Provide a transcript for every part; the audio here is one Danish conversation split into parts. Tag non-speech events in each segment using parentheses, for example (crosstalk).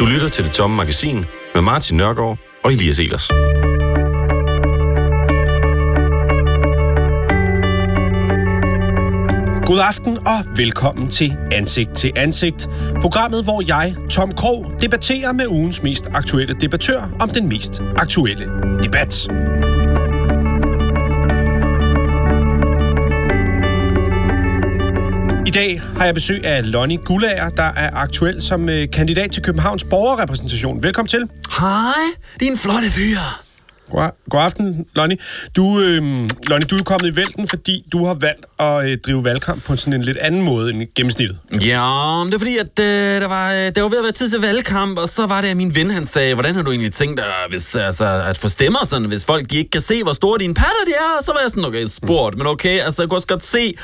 Du lytter til Det Tomme Magasin med Martin Nørgaard og Elias Elers. God aften og velkommen til Ansigt til Ansigt. Programmet, hvor jeg, Tom Krog, debatterer med ugens mest aktuelle debattør om den mest aktuelle debat. I dag har jeg besøg af Lonnie Gullager, der er aktuel som øh, kandidat til Københavns borgerrepræsentation. Velkommen til. Hej, din flotte fyr. God, god aften, Lonnie. Du, øh, Lonnie, du er kommet i vælten, fordi du har valgt at øh, drive valgkamp på sådan en lidt anden måde end gennemsnittet. Ja, det er fordi, at øh, der, var, øh, der var ved at være tid til valgkamp, og så var det, at min ven han sagde, hvordan har du egentlig tænkt dig hvis, altså, at få stemmer, sådan, hvis folk ikke kan se, hvor store dine patter de er? Og så var jeg sådan, okay, spurgt, men okay, altså, jeg kunne også godt se,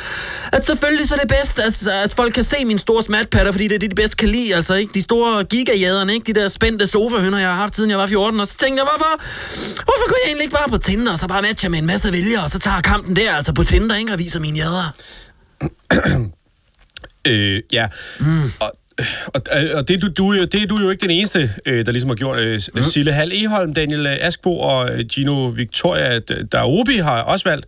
at selvfølgelig så er det bedst, altså, at folk kan se mine store smatpatter, fordi det er det, de bedst kan lide, altså ikke? De store gigajaderne, ikke? De der spændte sofahønder, jeg har haft, siden jeg var 14, og så tænkte jeg, hvorfor, hvorfor kunne jeg egentlig ikke bare på Tinder, og så bare matche med en masse vælgere, og så tager kampen der, altså på Tinder, ikke? Og viser mine jader. (clears throat) Øh, ja. Mm. Og, og, og det, du, du, jo- det er du jo ikke den eneste, øh, der ligesom har gjort. Øh, mm. Sille Hal Eholm, Daniel Askbo og øh, Gino Victoria Daobi har også valgt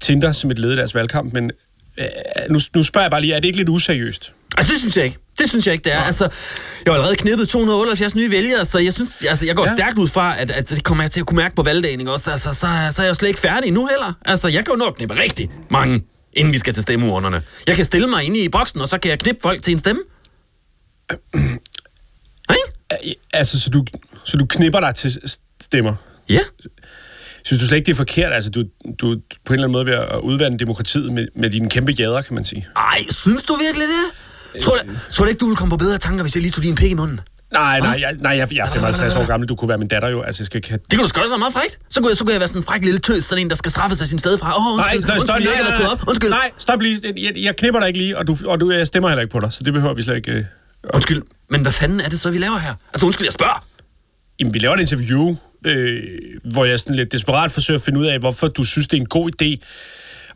Tinder som et led i deres valgkamp, men øh, nu, nu spørger jeg bare lige, er det ikke lidt useriøst? Altså, det synes jeg ikke. Det synes jeg ikke, det er. Altså, jeg har allerede knippet 278 nye vælgere, så jeg synes, altså, jeg går Ja. stærkt ud fra, at, at det kommer jeg til at kunne mærke på valgdagen, ikke også? Altså, så, så er jeg jo slet ikke færdig nu heller. Altså, jeg kan jo nå at knippe rigtig mange, inden vi skal til stemmeurnerne. Jeg kan stille mig inde i boksen, og så kan jeg knippe folk til en stemme. Øh, Altså, så du, så du knipper dig til stemmer? Ja. Synes du slet ikke, det er forkert? Altså, du, du er på en eller anden måde ved at udvande demokratiet med, med dine kæmpe jader, kan man sige. Ej, synes du virkelig det? Tror du, tror du ikke, du ville komme på bedre tanker, hvis jeg lige tog din pik i munden? Nej, nej, jeg, nej, jeg, jeg er 55 år gammel. Du kunne være min datter jo. Altså, jeg skal ikke have... Det kunne du da så meget frækt. Så kunne, jeg, så kunne jeg være sådan en fræk lille tøs, sådan en, der skal straffe sig sin sted fra. Åh, oh, Nej, undskyld, nej, stop, undskyld, jeg ikke har været op. Undskyld. nej, stop lige. Jeg, jeg knipper dig ikke lige, og, du, og du, jeg stemmer heller ikke på dig, så det behøver vi slet ikke... Øh. Undskyld, men hvad fanden er det så, vi laver her? Altså, undskyld, jeg spørger. Jamen, vi laver et interview, øh, hvor jeg sådan lidt desperat forsøger at finde ud af, hvorfor du synes, det er en god idé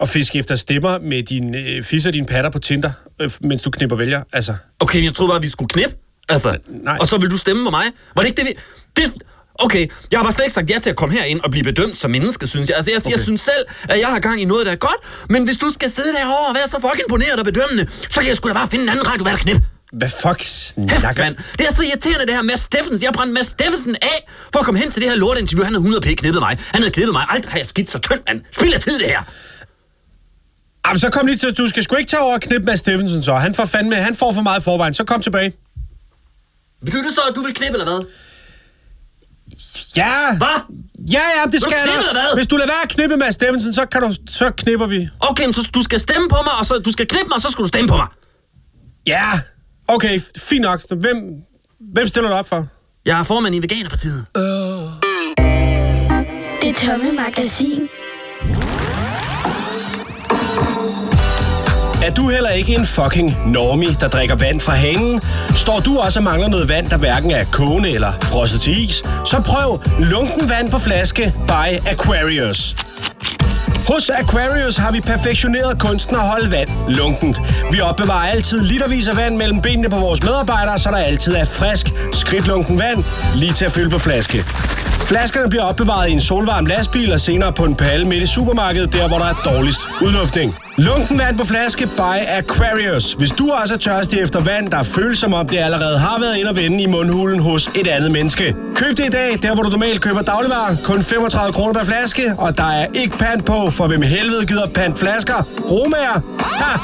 at fiske efter stemmer med din øh, fisse og dine patter på Tinder, øh, mens du knipper vælger. Altså, Okay, jeg troede bare, vi skulle knip. Altså, Nej. og så vil du stemme på mig. Var det ikke det, vi... Det, okay, jeg har bare slet ikke sagt ja til at komme herind og blive bedømt som menneske, synes jeg. Altså, jeg, okay. jeg synes selv, at jeg har gang i noget, der er godt. Men hvis du skal sidde derovre og være så fucking imponeret og bedømmende, så kan jeg sgu da bare finde en anden radio, hvad der knip. Hvad fuck Hæft, snakker... mand. Det er så irriterende, det her Mads Steffensen. Jeg har brændt Mads Steffensen af for at komme hen til det her lortinterview. Han havde 100 p knippet mig. Han havde knippet mig. Aldrig har jeg skidt så tyndt, mand. Spild af tid, det her. Jamen, så kom lige til, du skal sgu ikke tage over og knippe Mads Steffensen så. Han får fandme, han får for meget forvejen. Så kom tilbage. Betyder det så, at du vil knippe, eller hvad? Ja! Hvad? Ja, ja, det skal jeg hvad? Hvis du lader være at knippe Mads Steffensen, så, kan du, så knipper vi. Okay, men så du skal stemme på mig, og så du skal knippe mig, og så skal du stemme på mig. Ja, okay, fint nok. Så Hvem, hvem stiller du op for? Jeg er formand i Veganerpartiet. Det tomme magasin. Er du heller ikke en fucking normie, der drikker vand fra hanen? Står du også og mangler noget vand, der hverken er kogende eller frosset til is? Så prøv lunken vand på flaske by Aquarius. Hos Aquarius har vi perfektioneret kunsten at holde vand lunkent. Vi opbevarer altid litervis af vand mellem benene på vores medarbejdere, så der altid er frisk, skridtlunken vand lige til at fylde på flaske. Flaskerne bliver opbevaret i en solvarm lastbil og senere på en palle midt i supermarkedet, der hvor der er dårligst udluftning. Lunken vand på flaske by Aquarius. Hvis du også er tørstig efter vand, der føles som om det allerede har været ind og vende i mundhulen hos et andet menneske. Køb det i dag, der hvor du normalt køber dagligvarer. Kun 35 kroner per flaske, og der er ikke pant på, for hvem helvede gider pant flasker? Romager? Ha!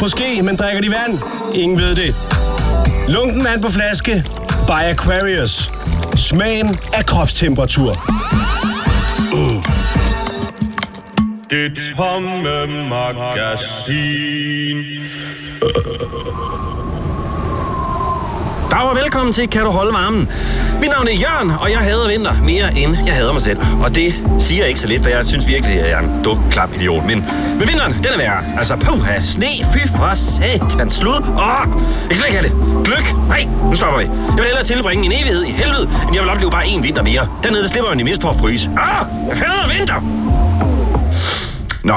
Måske, men drikker de vand? Ingen ved det. Lunken vand på flaske by Aquarius. Smagen af kropstemperatur. Det tomme magasin. Dag og velkommen til Kan du holde varmen? Mit navn er Jørgen, og jeg hader vinter mere end jeg hader mig selv. Og det siger jeg ikke så lidt, for jeg synes virkelig, at jeg er en dum, klam idiot. Men, men vinteren, den er værre. Altså, puha, sne, fy for satan, slud. Åh, jeg kan slet ikke have det. Gløk, nej, nu stopper vi. Jeg vil hellere tilbringe en evighed i helvede, end jeg vil opleve bare en vinter mere. Dernede der slipper man i mindst for at fryse. Ah, jeg hader vinter! Nå,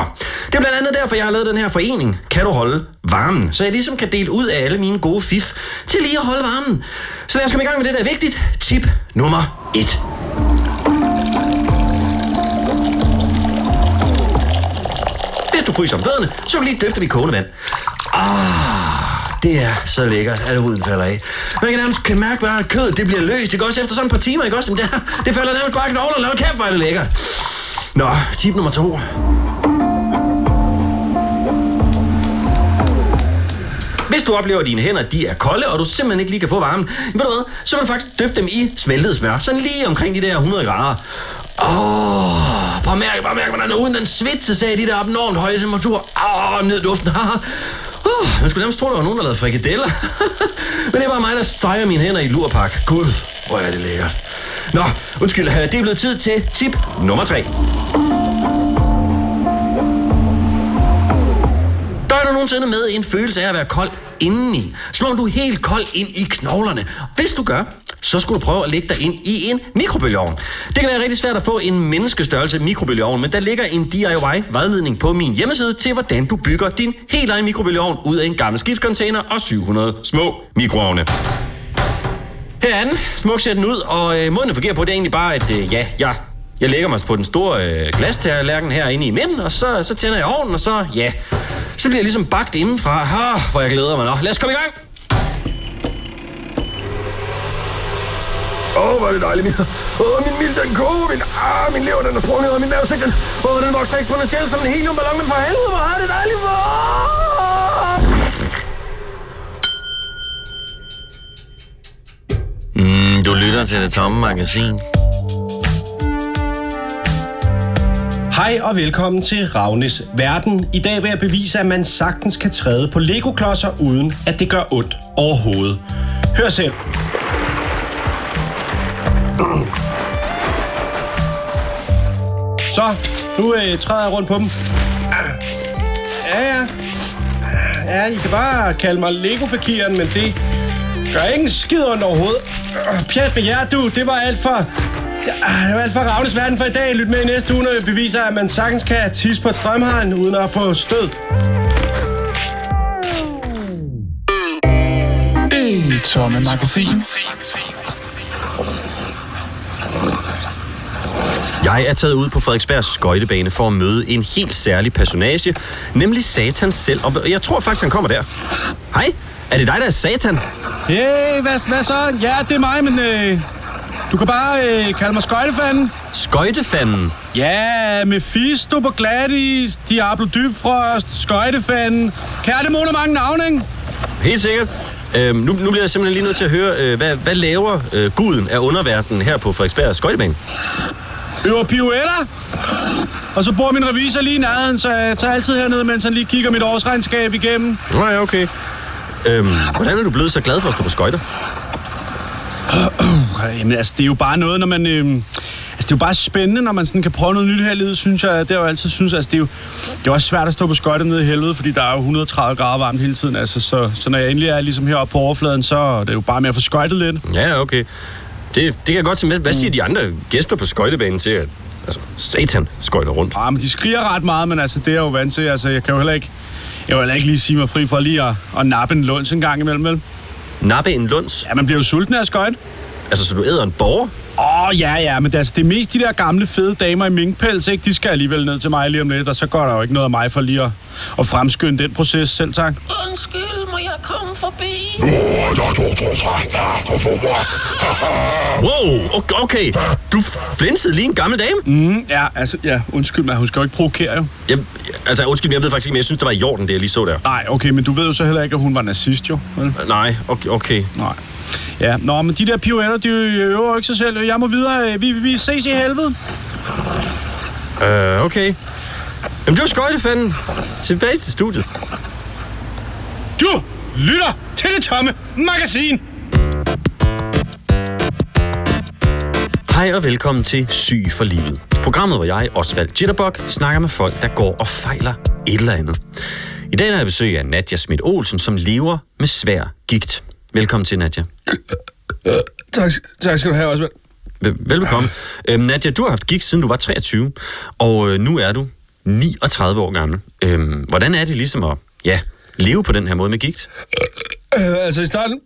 det er blandt andet derfor, jeg har lavet den her forening. Kan du holde varmen? Så jeg ligesom kan dele ud af alle mine gode fif til lige at holde varmen. Så lad os komme i gang med det, der er vigtigt. Tip nummer 1. Hvis du fryser om fødderne, så kan du lige døbe dem i kogende vand. Ah, det er så lækkert, at huden falder af. Man kan nærmest kan mærke bare, at kødet det bliver løst. Det går også efter sådan et par timer, ikke også? Men det, (laughs) det falder nærmest bare knogler, og kæft, hvor er det lækkert. Nå, tip nummer to. Hvis du oplever, at dine hænder de er kolde, og du simpelthen ikke lige kan få varmen, ved du hvad, så kan du faktisk dyppe dem i smeltet smør. Sådan lige omkring de der 100 grader. Åh, oh, bare mærke, bare mærke, hvordan uden den svitse sagde de der abnormt høje temperaturer. Åh, oh, nyd duften. Uh, man skulle nærmest tro, der var nogen, der lavede frikadeller. (laughs) Men det var mig, der steger mine hænder i lurpak. Gud, hvor er det lækkert. Nå, undskyld, øh, det er blevet tid til tip nummer 3. Der du nogensinde med en følelse af at være kold indeni. Som om du er helt kold ind i knoglerne. Hvis du gør, så skulle du prøve at lægge dig ind i en mikrobølgeovn. Det kan være rigtig svært at få en menneskestørrelse mikrobølgeovn, men der ligger en DIY-vejledning på min hjemmeside til, hvordan du bygger din helt egen mikrobølgeovn ud af en gammel skibscontainer og 700 små mikroovne. Her er den. Smuk ser den ud, og øh, måden at fungere på, det er egentlig bare, at øh, ja, jeg, jeg lægger mig på den store øh, glastærlærken herinde i midten, og så, så tænder jeg ovnen, og så, ja, så bliver jeg ligesom bagt indenfra. Ah, hvor jeg glæder mig. Nå, lad os komme i gang. Åh, oh, hvor er det dejligt. Åh, oh, min mild, den koger. Min, ah, min lever, den er sprunget, og min mavesæk, den, oh, den vokser eksponentielt som en heliumballon, men for helvede, hvor er det dejligt. Mm, du lytter til det tomme magasin. Hej og velkommen til Ravnes Verden. I dag vil jeg bevise, at man sagtens kan træde på Lego-klodser, uden at det gør ondt overhovedet. Hør selv. Så, nu øh, træder jeg rundt på dem. Ja, ja. Ja, I kan bare kalde mig Lego-fakiren, men det gør ingen skid ondt overhovedet. Pjat med jer, du. Det var alt for... Ja, det var alt for Ravnes Verden for i dag. Lyt med i næste uge, når jeg beviser, at man sagtens kan tisse på et strømhegn, uden at få stød. Det tomme magasin. Jeg er taget ud på Frederiksbergs skøjtebane for at møde en helt særlig personage, nemlig Satan selv. Og jeg tror faktisk, han kommer der. Hej, er det dig, der er Satan? Hey, hvad, hvad så? Ja, det er mig, men øh, du kan bare øh, kalde mig skøjtefanden. Skøjtefanden? Ja, Mephisto på Gladys, Diablo Dybfrost, skøjtefanden. Kærtemone mange navne, ikke? Helt sikkert. Øhm, nu, nu bliver jeg simpelthen lige nødt til at høre, øh, hvad, hvad laver øh, guden af underverdenen her på Frederiksbergs skøjtebane? Øver pirouetter. Og så bor min revisor lige i nærheden, så jeg tager altid hernede, mens han lige kigger mit årsregnskab igennem. Nå ja, okay. Øhm, hvordan er du blevet så glad for at stå på skøjter? Jamen, altså, det er jo bare noget, når man... Øh, altså, det er jo bare spændende, når man sådan kan prøve noget nyt her i livet, synes jeg. Det har jeg jo altid synes, altså, det er jo det er også svært at stå på skøjter nede i helvede, fordi der er jo 130 grader varmt hele tiden. Altså, så, så når jeg endelig er ligesom heroppe på overfladen, så er det jo bare med at få skøjtet lidt. Ja, okay. Det, det kan jeg godt se med. Hvad siger de andre gæster på skøjtebanen til, at altså, satan skøjter rundt? Ja, men de skriger ret meget, men altså, det er jeg jo vant til. Altså, jeg kan jo heller ikke, jeg vil heller ikke lige sige mig fri for lige at, at nappe en lunds en gang imellem, vel? Nappe en lunds? Ja, man bliver jo sulten af at skøjte. Altså, så du æder en borger? Åh, oh, ja, ja, men det, altså, det er mest de der gamle, fede damer i minkpels, ikke? De skal alligevel ned til mig lige om lidt, og så går der jo ikke noget af mig for lige at, at fremskynde den proces selv, tak. Undskyld, må jeg komme forbi? Wow, okay, okay. Du flinsede lige en gammel dame? Mm, ja, altså, ja, undskyld mig, hun skal jo ikke provokere, jo. Jeg, altså, undskyld, men jeg ved faktisk ikke, men jeg synes, det var i orden, det jeg lige så der. Nej, okay, men du ved jo så heller ikke, at hun var nazist, jo. Vel? Nej, okay. okay. Nej. Ja, nå, men de der pirouetter, de øver jo ikke sig selv. Jeg må videre. Vi, vi ses i helvede. Øh, okay. Jamen, det var skøjtefanden. Tilbage til studiet. Du lytter til det tomme magasin. Hej og velkommen til Syg for livet. Programmet, hvor jeg, Osvald Jitterbug, snakker med folk, der går og fejler et eller andet. I dag har jeg besøg af Nadja Schmidt Olsen, som lever med svær gigt. Velkommen til, Nadja. Tak, tak skal du have, Osvald. Vel- Velbekomme. Øhm, Nadja, du har haft gigt siden du var 23, og øh, nu er du 39 år gammel. Øhm, hvordan er det ligesom at ja, leve på den her måde med gigt? Øh, altså i starten,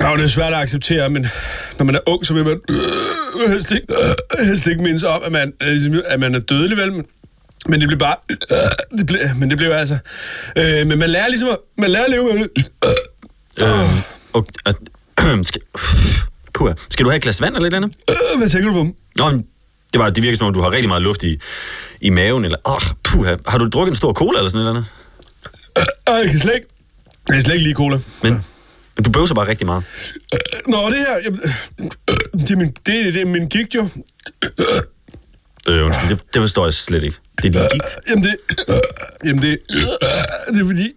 var det svært at acceptere, men når man er ung, så vil man øh, helst, ikke, øh, helst ikke mindes om, at man, er ligesom, at man er dødelig, vel? Men, men det blev bare... Øh, det blev, men det blev altså... Øh, men man lærer ligesom at, man lærer at leve med det. Øhm, og, og, (clears throat) (clears throat) skal, du have et glas vand eller et eller andet? Øh, hvad tænker du på? Nå, det, var, det virker som om, du har rigtig meget luft i, i maven. Eller, åh, puha, har du drukket en stor cola eller sådan noget? Eller andet? Øh, jeg kan slet ikke... Jeg kan slet ikke lide cola. Men, men du bøvser bare rigtig meget. Nå, det her... Øh, det, er min, det, det er min gigt jo. Øh, undskyld, det, det forstår jeg slet ikke. Det er din gigt. Jamen det... Jamen det... Det er fordi...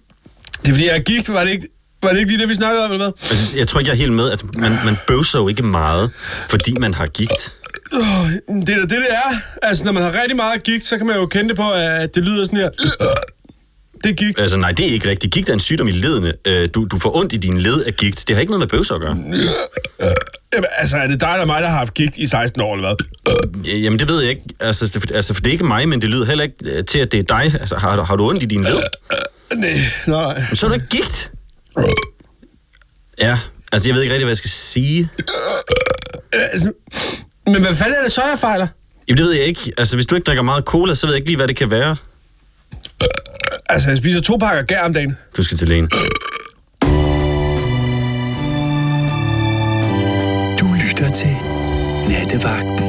Det er fordi, jeg er gigt. Var det ikke, var det ikke lige det, vi snakkede om, eller hvad? Altså, jeg tror ikke, jeg er helt med. Altså, man, man bøvser jo ikke meget, fordi man har gigt. Øh, Det er det, det er. Altså, når man har rigtig meget gigt, så kan man jo kende det på, at det lyder sådan her. (clears throat) Det er gigt. Altså, nej, det er ikke rigtigt. Gigt er en sygdom i ledene. Øh, Du, du får ondt i dine led af gigt. Det har ikke noget med bøvser at gøre. (clears throat) Jamen, altså, er det dig eller mig, der har haft gigt i 16 år, eller hvad? Jamen, det ved jeg ikke. Altså, det, altså, for det er ikke mig, men det lyder heller ikke øh, til, at det er dig. Altså, har, har du ondt i dine led? (clears throat) Nej, nej. Men så er ikke gigt. Ja, altså, jeg ved ikke rigtig, hvad jeg skal sige. Altså, men hvad fanden er det så, jeg fejler? Jamen, det ved jeg ikke. Altså, hvis du ikke drikker meget cola, så ved jeg ikke lige, hvad det kan være. Altså, jeg spiser to pakker gær om dagen. Du skal til lægen. Du lytter til Nattevagten.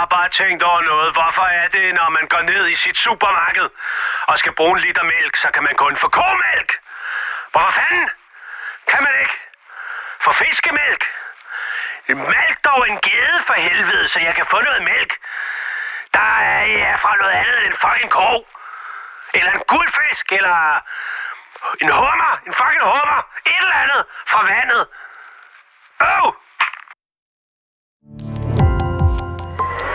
Har bare tænkt over noget. Hvorfor er det, når man går ned i sit supermarked og skal bruge en liter mælk, så kan man kun få komælk? Hvorfor fanden? Kan man ikke? få fiskemælk? Mælk dog en gede for helvede, så jeg kan få noget mælk. Der er ja, fra noget andet end en fucking ko. Eller en guldfisk, eller en hummer, en fucking hummer. Et eller andet fra vandet. Øv! Oh!